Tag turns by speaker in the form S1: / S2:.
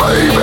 S1: baby.